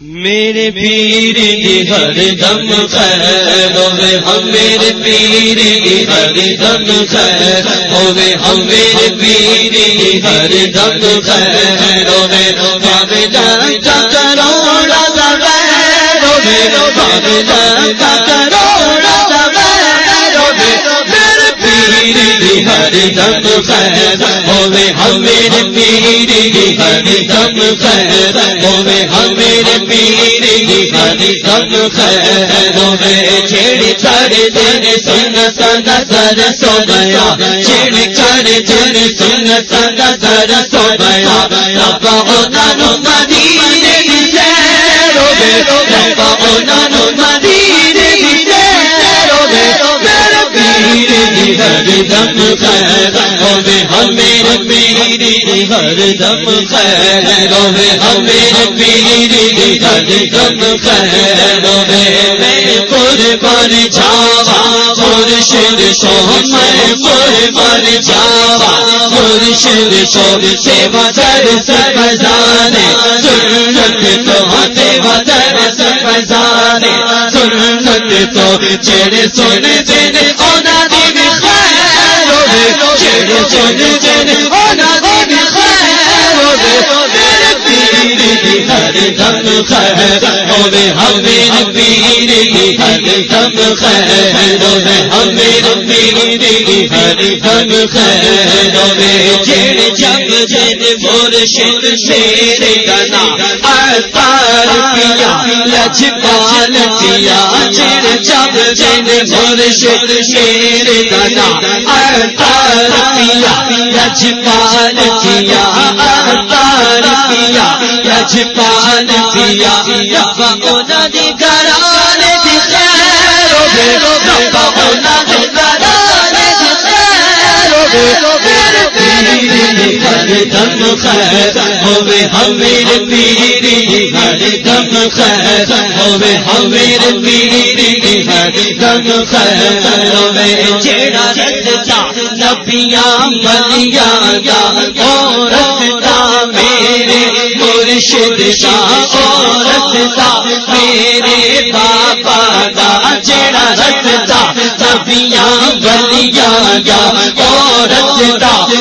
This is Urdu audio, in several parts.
میرے پیر کی ہر دم خیر ہوے ہم میرے پیر کی ہر دم خیر ہوے ہم میرے پیر کی ہر دم خیر ہوے باب جان کا ہوے باب ہوے میرے پیر کی ہر دم خیر ہوے ہم میرے پیر کی ہر دم خیر ہوے ہم میرے پیر کی ہر دم خیر ہوے چھڑ چھڑ دن سن سن سر سو گیا چھڑ چھڑ دن سن سن سر سو گیا ربا نانو مدینے کی ہوے مدینے کی ہوے پیر دم خیر ہوے میرے ہر دم ہر دم میں قربان جاوا مرشد سو میں قربان جاوا مرشد سو سیوا سر بزانے سنت تو سیوا سر بزانے سنت تو چڑ سن دن اونا دن خیر ہوے چڑ سن دن کی ہر دم خیر ہوے ہم میرے پیر کی ہر دم خیر ہوے ہم میرے پیر کی ہر دم خیر ہوے جڑ جگ جن مرشد شیر گنا اتار کیا۔ لجپال کیا۔ جڑ جگ جن مرشد شیر شیر گنا اتار کیا۔ لجپال کیا۔ اتار کیا۔ لجپال کیا ربا اونا دی گرانے دی خیر ہوے ربا دی دی خیر ہر دم خیر ہوے ہم ہر دم خیر ہوے ہم پیر کی ہر نبیاں ملیاں گا میرے مرشد شاہ او رستا، میرے بابا دا جڑا رستا نبیاں ملیاں گا او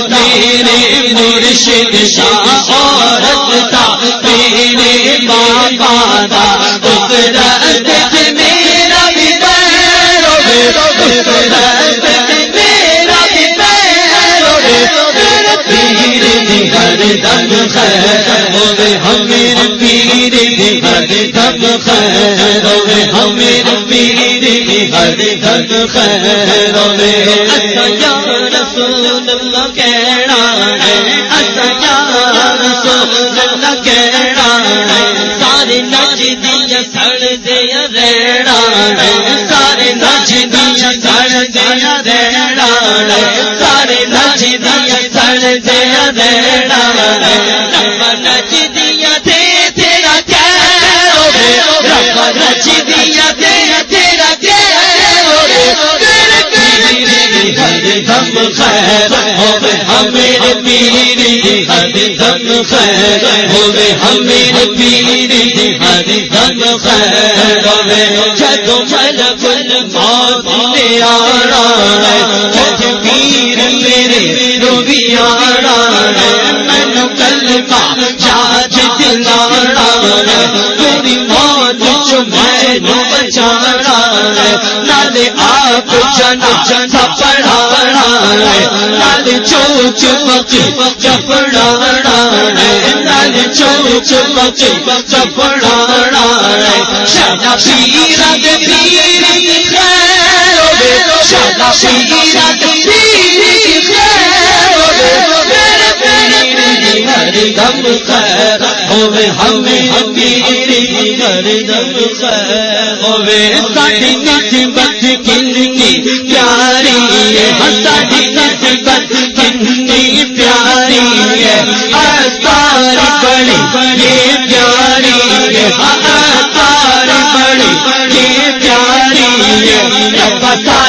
میرے مرشد شاہ او رستا، میرے بابا دا خیر اسا یا رسول اللہ کہنا ہے اسا یا رسول اللہ کہنا ہے سارے نچ دیا سڑ دیا ریڑا ہے سارے نچ دیا سڑ دیا ریڑا ہے سارے نچ دیا سڑ دیا ریڑا ہے رب نچ دیا دم خیر ہوے ہمیں پیری ہر دم خیر ہوے ہمیں پیری ہر دم خیر ہوے جدو ملک الموت نے آنا ہے بچانا نالے آپ جن جن پڑھانا ہے چوچ چپڑانا ہے چوچ چپڑانا ہے شادا پیرا دے پیر پیر پیر خیر ہوے ہم دم ہوے ساڈی کنی پیاری ہے ساڈی نسبت کنی پیاری ہے بڑی بڑی پیاری ہے بڑی بڑی پیاری ہے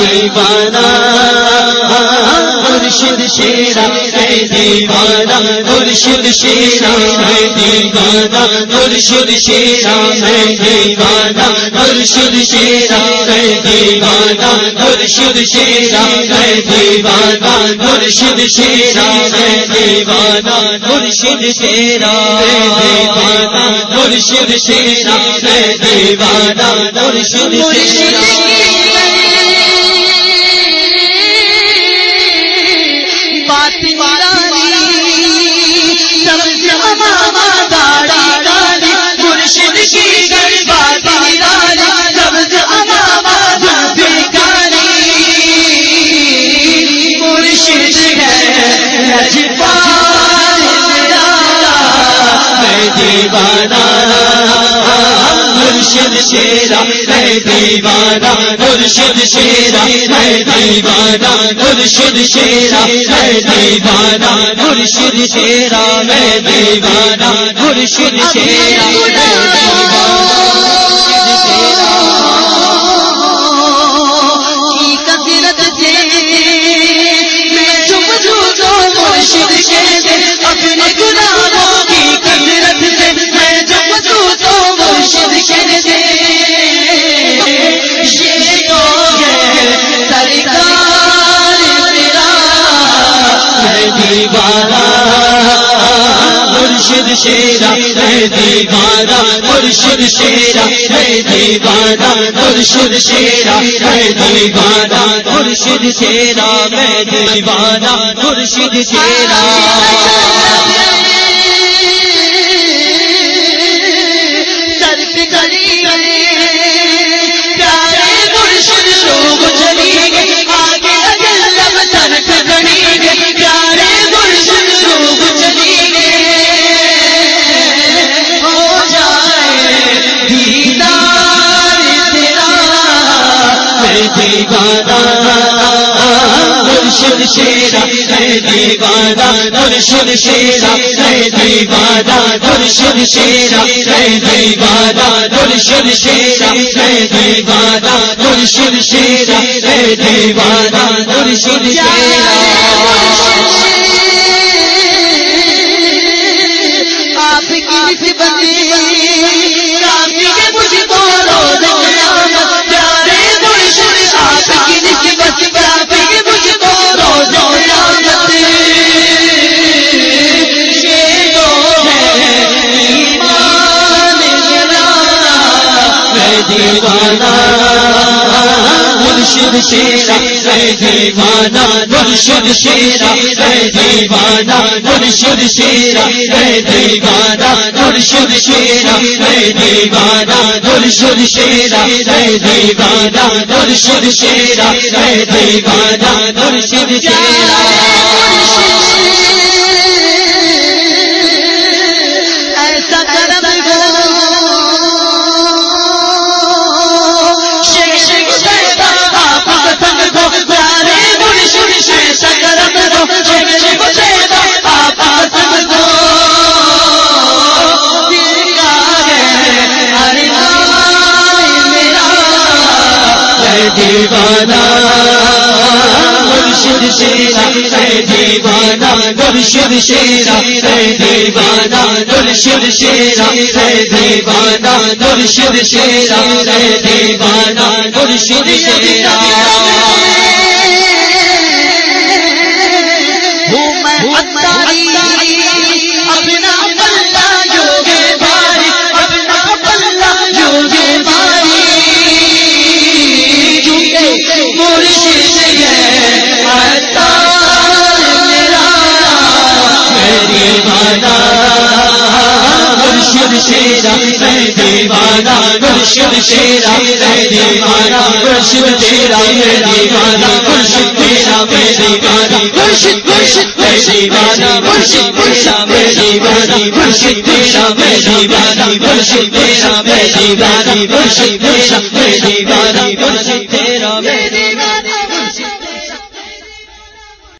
دیوانہ، مرشد شیرا میں دیوانہ، مرشد شیرا میں دیوانہ، مرشد شیرا میں دیوانہ، مرشد شیرا میں دیوانہ، مرشد شیرا میں دیوانہ، مرشد شیرا میں دیوانہ، مرشد شیرا میں دیوانہ، مرشد شیرا میں دیوانہ، مرشد شیرا دیوانہ مرشد شیرا میں دیوانہ، مرشد شیرا میں دیوانہ، مرشد شیرا میں دیوانہ، مرشد شیرا میں دیوانہ، مرشد شیرا مرشد شیرا ہے دیوانہ، مرشد شیرا ہے دیوانہ، مرشد شیرا ہے دیوانہ، مرشد شیرا میں دیوانہ، مرشد شیرا۔ شیرا دی بادا درشن شیرا دی بادا درشن شیرا دی بادا درشن شیرا دی بادا درشن شیرا دی بادا درشن شیرا۔ مرشد شیرا میں دیوانہ مرشد شیرا میں دیوانہ مرشد شیرا میں دیوانہ مرشد شیرا میں دیوانہ مرشد شیرا میں دیوانہ مرشد شیرا۔ میں دیوانہ مرشد شیرا۔ دیوانہ مرشد شیرا ہے دیوانہ مرشد شیرا ہے دیوانہ مرشد شیرا ہے دیوانہ مرشد شیرا ہے دیوانہ مرشد شیرا۔ مرشد تیرا ہے دیوانہ مرشد تیرا ہے دیوانہ مرشد تیرا ہے دیوانہ مرشد مرشد ہے دیوانہ مرشد تیرا ہے دیوانہ مرشد تیرا ہے دیوانہ مرشد تیرا ہے دیوانہ مرشد تیرا ہے دیوانہ مرشد تیرا ہے